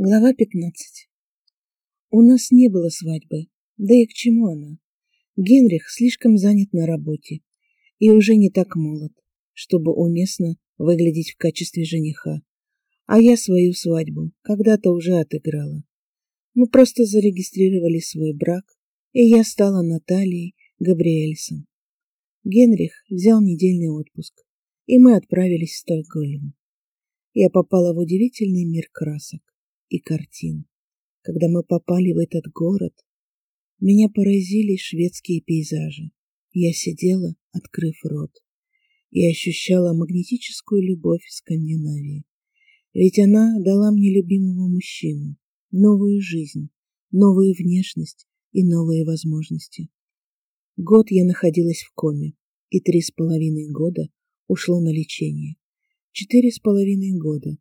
Глава 15 У нас не было свадьбы, да и к чему она? Генрих слишком занят на работе и уже не так молод, чтобы уместно выглядеть в качестве жениха. А я свою свадьбу когда-то уже отыграла. Мы просто зарегистрировали свой брак, и я стала Натальей Габриэльсон. Генрих взял недельный отпуск, и мы отправились в Стокгольм. Я попала в удивительный мир красок и картин. Когда мы попали в этот город, меня поразили шведские пейзажи. Я сидела, открыв рот, и ощущала магнетическую любовь Скандинавии. Ведь она дала мне любимого мужчину, новую жизнь, новую внешность и новые возможности. Год я находилась в коме, и три с половиной года ушло на лечение. Четыре с половиной года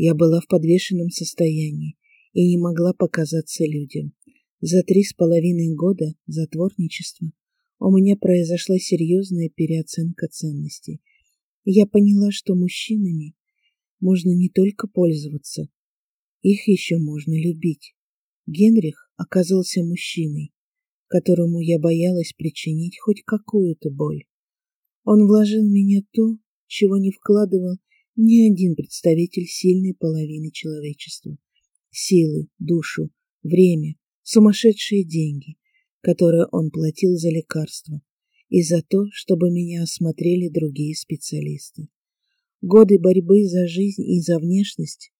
я была в подвешенном состоянии и не могла показаться людям. За три с половиной года затворничества у меня произошла серьезная переоценка ценностей. Я поняла, что мужчинами можно не только пользоваться, их еще можно любить. Генрих оказался мужчиной, которому я боялась причинить хоть какую-то боль. Он вложил в меня то, чего не вкладывал ни один представитель сильной половины человечества. Силы, душу, время, сумасшедшие деньги, которые он платил за лекарства и за то, чтобы меня осмотрели другие специалисты. Годы борьбы за жизнь и за внешность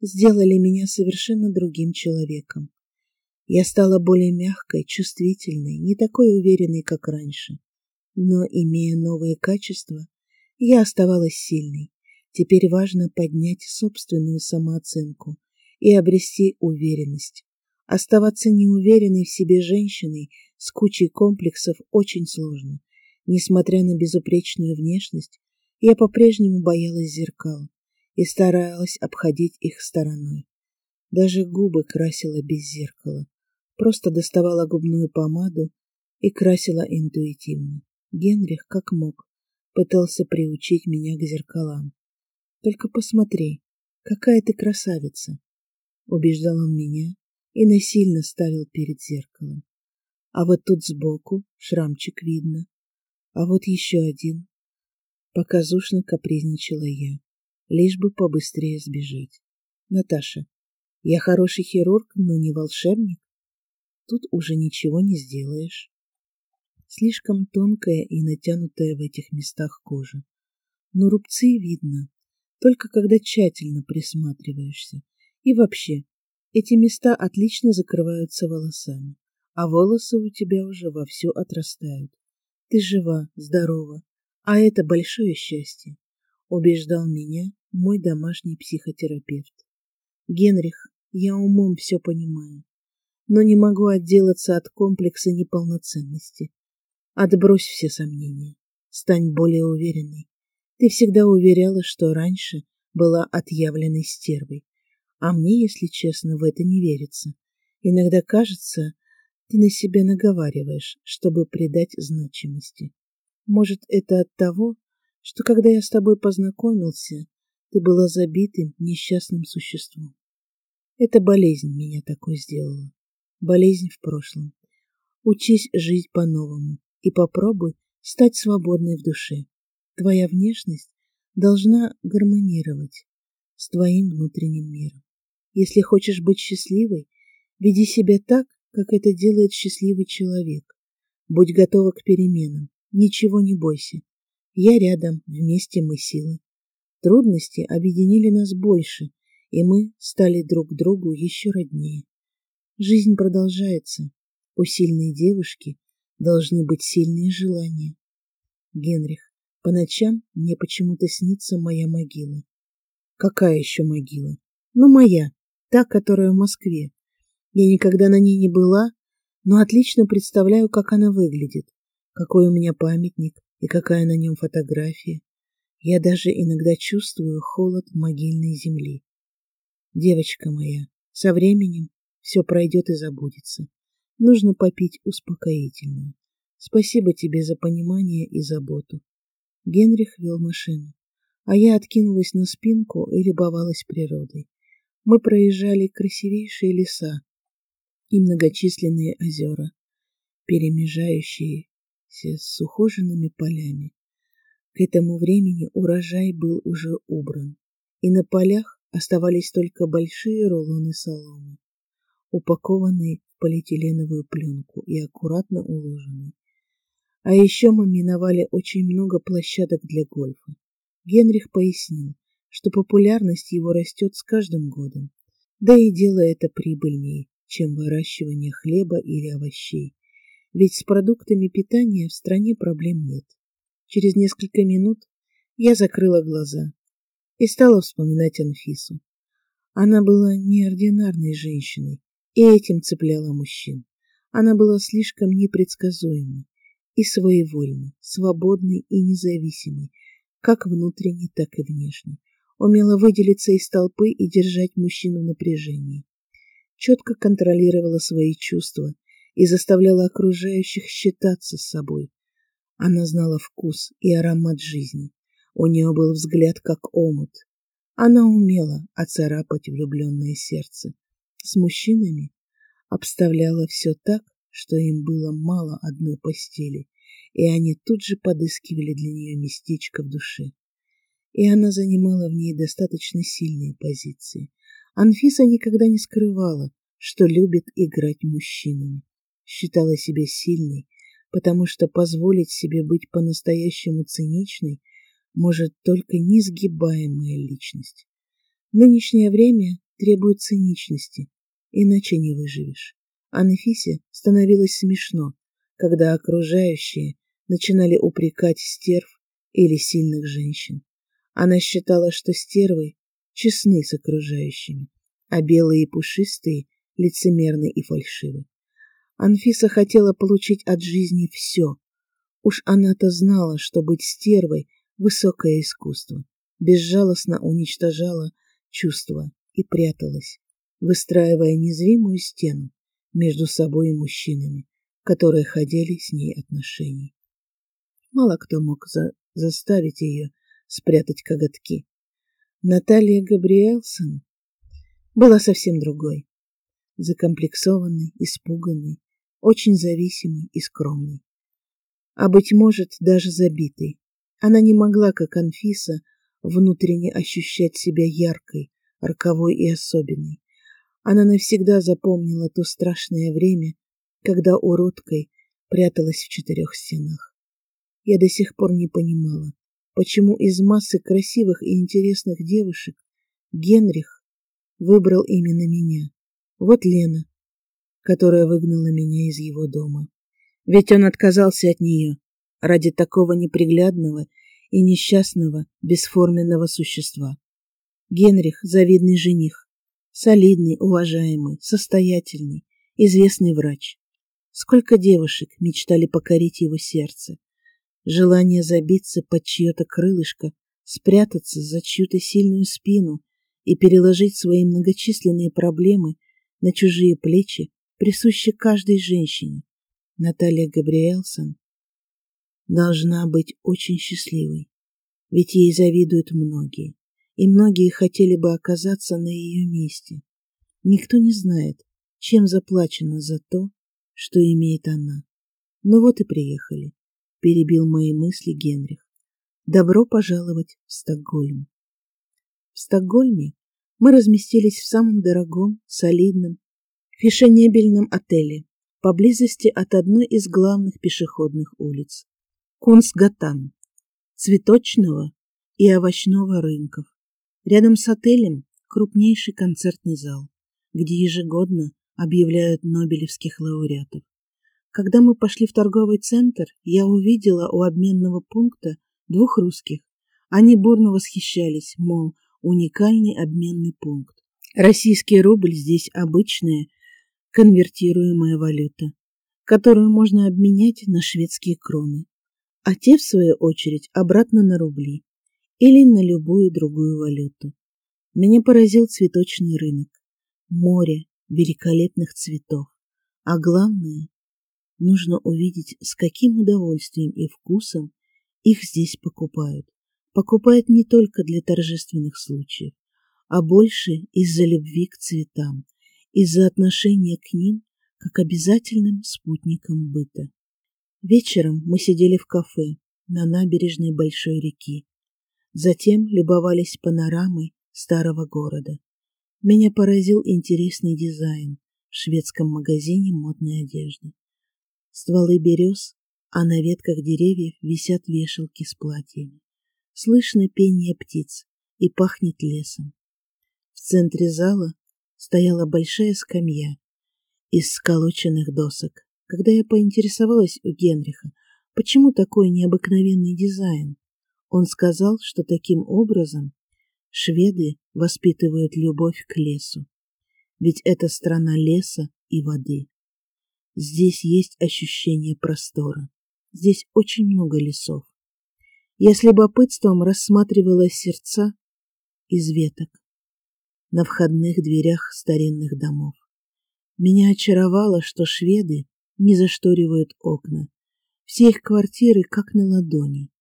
сделали меня совершенно другим человеком. Я стала более мягкой, чувствительной, не такой уверенной, как раньше. Но, имея новые качества, я оставалась сильной, Теперь важно поднять собственную самооценку и обрести уверенность. Оставаться неуверенной в себе женщиной с кучей комплексов очень сложно. Несмотря на безупречную внешность, я по-прежнему боялась зеркал и старалась обходить их стороной. Даже губы красила без зеркала. Просто доставала губную помаду и красила интуитивно. Генрих, как мог, пытался приучить меня к зеркалам. Только посмотри, какая ты красавица!» Убеждал он меня и насильно ставил перед зеркалом. А вот тут сбоку шрамчик видно, а вот еще один. Показушно капризничала я, лишь бы побыстрее сбежать. Наташа, я хороший хирург, но не волшебник. Тут уже ничего не сделаешь. Слишком тонкая и натянутая в этих местах кожа. Но рубцы видно, только когда тщательно присматриваешься. И вообще, эти места отлично закрываются волосами, а волосы у тебя уже вовсю отрастают. Ты жива, здорова, а это большое счастье, убеждал меня мой домашний психотерапевт. Генрих, я умом все понимаю, но не могу отделаться от комплекса неполноценности. Отбрось все сомнения, стань более уверенной, ты всегда уверяла, что раньше была отъявленной стервой. А мне, если честно, в это не верится. Иногда кажется, ты на себя наговариваешь, чтобы придать значимости. Может, это от того, что когда я с тобой познакомился, ты была забитым, несчастным существом. Это болезнь меня такой сделала. Болезнь в прошлом. Учись жить по-новому и попробуй стать свободной в душе. Твоя внешность должна гармонировать с твоим внутренним миром. Если хочешь быть счастливой, веди себя так, как это делает счастливый человек. Будь готова к переменам, ничего не бойся. Я рядом, вместе мы силы. Трудности объединили нас больше, и мы стали друг другу еще роднее. Жизнь продолжается. У сильной девушки должны быть сильные желания. Генрих по ночам мне почему-то снится моя могила. Какая еще могила? Ну, моя, та, которая в Москве. Я никогда на ней не была, но отлично представляю, как она выглядит, какой у меня памятник и какая на нем фотография. Я даже иногда чувствую холод могильной земли. Девочка моя, со временем все пройдет и забудется. Нужно попить успокоительное. Спасибо тебе за понимание и заботу. Генрих вел машину, а я откинулась на спинку и любовалась природой. Мы проезжали красивейшие леса и многочисленные озера, перемежающиеся с ухоженными полями. К этому времени урожай был уже убран, и на полях оставались только большие рулоны соломы, упакованные в полиэтиленовую пленку и аккуратно уложенные. А еще мы миновали очень много площадок для гольфа. Генрих пояснил, что популярность его растет с каждым годом, да и дело это прибыльнее, чем выращивание хлеба или овощей, ведь с продуктами питания в стране проблем нет. Через несколько минут я закрыла глаза и стала вспоминать Анфису. Она была неординарной женщиной, и этим цепляла мужчин. Она была слишком непредсказуемой и своевольной, свободной и независимой, как внутренне, так и внешне. Умела выделиться из толпы и держать мужчину в напряжении. Четко контролировала свои чувства и заставляла окружающих считаться с собой. Она знала вкус и аромат жизни. У нее был взгляд, как омут. Она умела оцарапать влюбленное сердце. С мужчинами обставляла все так, что им было мало одной постели, и они тут же подыскивали для нее местечко в душе. И она занимала в ней достаточно сильные позиции. Анфиса никогда не скрывала, что любит играть мужчинами. Считала себя сильной, потому что позволить себе быть по-настоящему циничной может только несгибаемая личность. Нынешнее время требует циничности, иначе не выживешь. Анфисе становилось смешно, когда окружающие начинали упрекать стерв или сильных женщин. Она считала, что стервы честны с окружающими, а белые и пушистые лицемерны и фальшивы. Анфиса хотела получить от жизни все. Уж она-то знала, что быть стервой — высокое искусство. Безжалостно уничтожала чувства и пряталась, выстраивая незримую стену между собой и мужчинами, которые ходили с ней отношений. Мало кто мог за заставить ее спрятать коготки. Наталья Габриэлсон была совсем другой. Закомплексованной, испуганной, очень зависимой и скромной. А, быть может, даже забитой. Она не могла, как Анфиса, внутренне ощущать себя яркой, роковой и особенной. Она навсегда запомнила то страшное время, когда уродкой пряталась в четырех стенах. Я до сих пор не понимала, почему из массы красивых и интересных девушек Генрих выбрал именно меня. Вот Лена, которая выгнала меня из его дома. Ведь он отказался от нее ради такого неприглядного и несчастного, бесформенного существа. Генрих — завидный жених, солидный, уважаемый, состоятельный, известный врач. Сколько девушек мечтали покорить его сердце, Желание забиться под чье-то крылышко, спрятаться за чью-то сильную спину и переложить свои многочисленные проблемы на чужие плечи присуще каждой женщине. Наталья Габриэлсон должна быть очень счастливой, ведь ей завидуют многие, и многие хотели бы оказаться на ее месте. Никто не знает, чем заплачено за то, что имеет она. Ну вот и приехали перебил мои мысли Генрих. Добро пожаловать в Стокгольм. В Стокгольме мы разместились в самом дорогом, солидном, фешенебельном отеле, поблизости от одной из главных пешеходных улиц – Кунсгатан, цветочного и овощного рынков. Рядом с отелем крупнейший концертный зал, где ежегодно объявляют нобелевских лауреатов. Когда мы пошли в торговый центр, я увидела у обменного пункта двух русских. Они бурно восхищались, мол, уникальный обменный пункт. Российский рубль здесь обычная конвертируемая валюта, которую можно обменять на шведские кроны, а те, в свою очередь, обратно на рубли или на любую другую валюту. Меня поразил цветочный рынок, море великолепных цветов, а главное Нужно увидеть, с каким удовольствием и вкусом их здесь покупают. Покупают не только для торжественных случаев, а больше из-за любви к цветам, из-за отношения к ним как обязательным спутникам быта. Вечером мы сидели в кафе на набережной большой реки. Затем любовались панорамой старого города. Меня поразил интересный дизайн в шведском магазине модной одежды. Стволы берез, а на ветках деревьев висят вешалки с платьями. Слышно пение птиц и пахнет лесом. В центре зала стояла большая скамья из сколоченных досок. Когда я поинтересовалась у Генриха, почему такой необыкновенный дизайн, он сказал, что таким образом шведы воспитывают любовь к лесу. Ведь это страна леса и воды. Здесь есть ощущение простора. Здесь очень много лесов. Я с любопытством рассматривала сердца из веток на входных дверях старинных домов. Меня очаровало, что шведы не зашторивают окна. Все их квартиры как на ладони.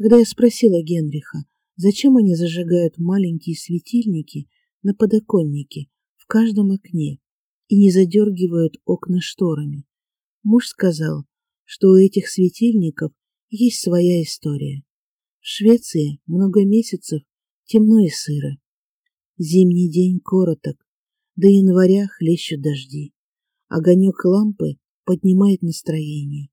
Когда я спросила Генриха, зачем они зажигают маленькие светильники на подоконнике в каждом окне и не задергивают окна шторами, муж сказал, что у этих светильников есть своя история. В Швеции много месяцев темно и сыро. Зимний день короток, до января хлещут дожди. Огонек лампы поднимает настроение.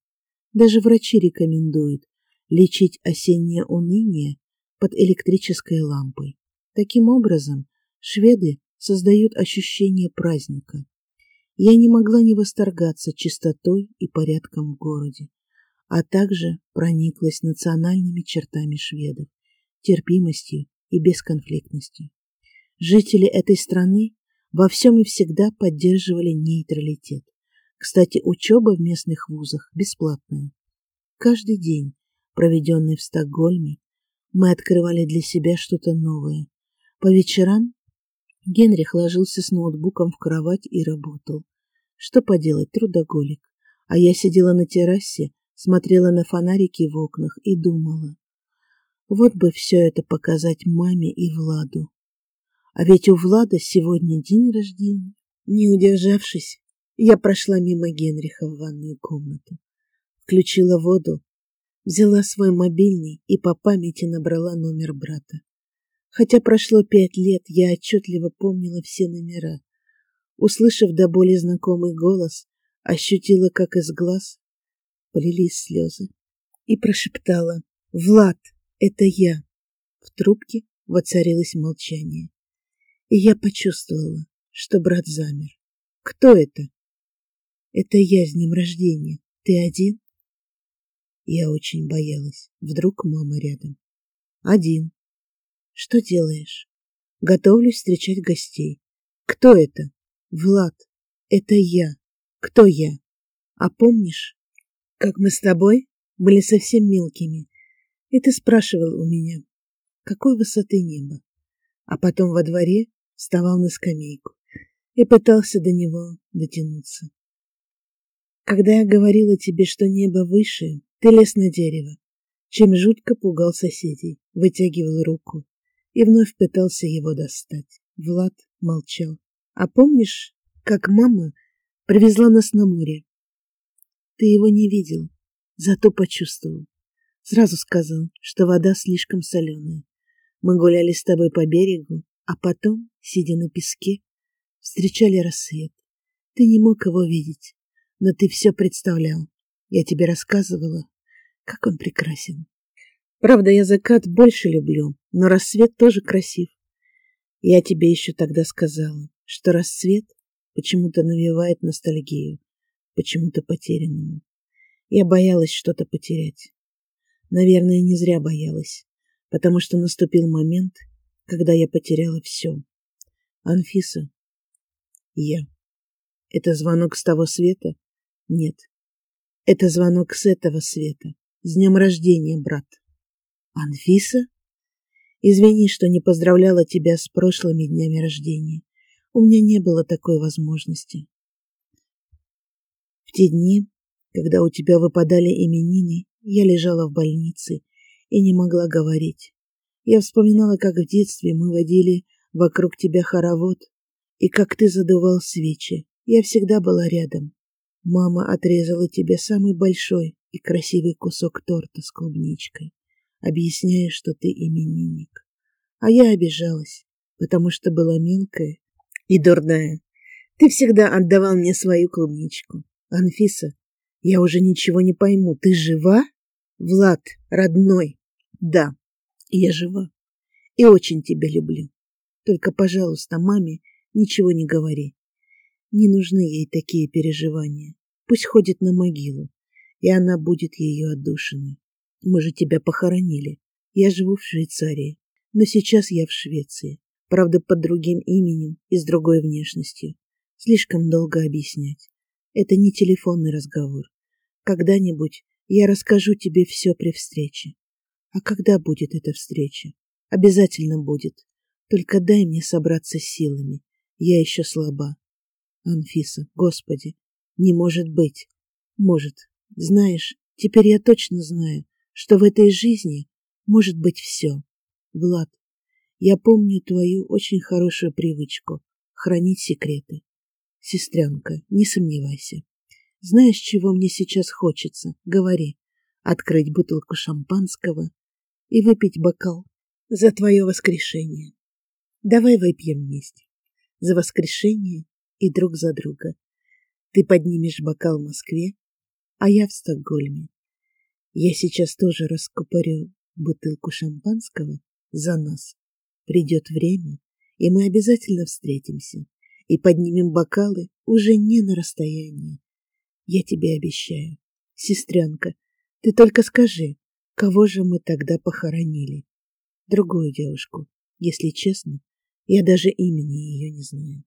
Даже врачи рекомендуют лечить осеннее уныние под электрической лампой. Таким образом, шведы создают ощущение праздника. Я не могла не восторгаться чистотой и порядком в городе, а также прониклась национальными чертами шведов, терпимостью и бесконфликтностью. Жители этой страны во всем и всегда поддерживали нейтралитет. Кстати, учеба в местных вузах бесплатная. Каждый день, проведенный в Стокгольме, мы открывали для себя что-то новое. По вечерам Генрих ложился с ноутбуком в кровать и работал. Что поделать, трудоголик. А я сидела на террасе, смотрела на фонарики в окнах и думала. Вот бы все это показать маме и Владу. А ведь у Влада сегодня день рождения. Не удержавшись, я прошла мимо Генриха в ванную комнату. Включила воду, взяла свой мобильный и по памяти набрала номер брата. Хотя прошло пять лет, я отчетливо помнила все номера. Услышав до боли знакомый голос, ощутила, как из глаз полились слезы, и прошептала «Влад, это я!» В трубке воцарилось молчание и я почувствовала, что брат замер. Кто это? Это я с днем рождения. Ты один? Я очень боялась. Вдруг мама рядом. Один. Что делаешь? Готовлюсь встречать гостей. Кто это? Влад. Это я. Кто я? А помнишь, как мы с тобой были совсем мелкими, и ты спрашивал у меня, какой высоты небо? А потом во дворе вставал на скамейку и пытался до него дотянуться. Когда я говорила тебе, что небо выше, ты лез на дерево, чем жутко пугал соседей, вытягивал руку и вновь пытался его достать. Влад молчал. А помнишь, как мама привезла нас на море? Ты его не видел, зато почувствовал. Сразу сказал, что вода слишком соленая. Мы гуляли с тобой по берегу, а потом, сидя на песке, встречали рассвет. Ты не мог его видеть, но ты все представлял. Я тебе рассказывала, как он прекрасен. Правда, я закат больше люблю, но рассвет тоже красив. Я тебе еще тогда сказала, что рассвет почему-то навевает ностальгию, почему-то потерянному. Я боялась что-то потерять. Наверное, не зря боялась, потому что наступил момент, когда я потеряла все. Анфиса. Я. Это звонок с того света? Нет. Это звонок с этого света. С днем рождения, брат. Анфиса? Извини, что не поздравляла тебя с прошлыми днями рождения. У меня не было такой возможности. В те дни, когда у тебя выпадали именины, я лежала в больнице и не могла говорить. Я вспоминала, как в детстве мы водили Вокруг тебя хоровод, и как ты задувал свечи, я всегда была рядом. Мама отрезала тебе самый большой и красивый кусок торта с клубничкой, объясняя, что ты именинник. А я обижалась, потому что была мелкая и дурная. Ты всегда отдавал мне свою клубничку. Анфиса, я уже ничего не пойму. Ты жива? Влад, родной. Да, я жива. И очень тебя люблю. Только, пожалуйста, маме ничего не говори. Не нужны ей такие переживания. Пусть ходит на могилу, и она будет ее отдушиной. Мы же тебя похоронили. Я живу в Швейцарии, но сейчас я в Швеции. Правда, под другим именем и с другой внешностью. Слишком долго объяснять. Это не телефонный разговор. Когда-нибудь я расскажу тебе все при встрече. А когда будет эта встреча? Обязательно будет. Только дай мне собраться силами. Я еще слаба. Анфиса, господи, не может быть. Может. Знаешь, теперь я точно знаю, что в этой жизни может быть все. Влад, я помню твою очень хорошую привычку — хранить секреты. Сестренка, не сомневайся. Знаешь, чего мне сейчас хочется? Говори. Открыть бутылку шампанского и выпить бокал за твое воскрешение. Давай выпьем вместе. За воскрешение и друг за друга. Ты поднимешь бокал в Москве, а я в Стокгольме. Я сейчас тоже раскупорю бутылку шампанского за нас. Придет время, и мы обязательно встретимся и поднимем бокалы уже не на расстоянии. Я тебе обещаю. Сестренка, ты только скажи, кого же мы тогда похоронили? Другую девушку. Если честно, я даже имени ее не знаю.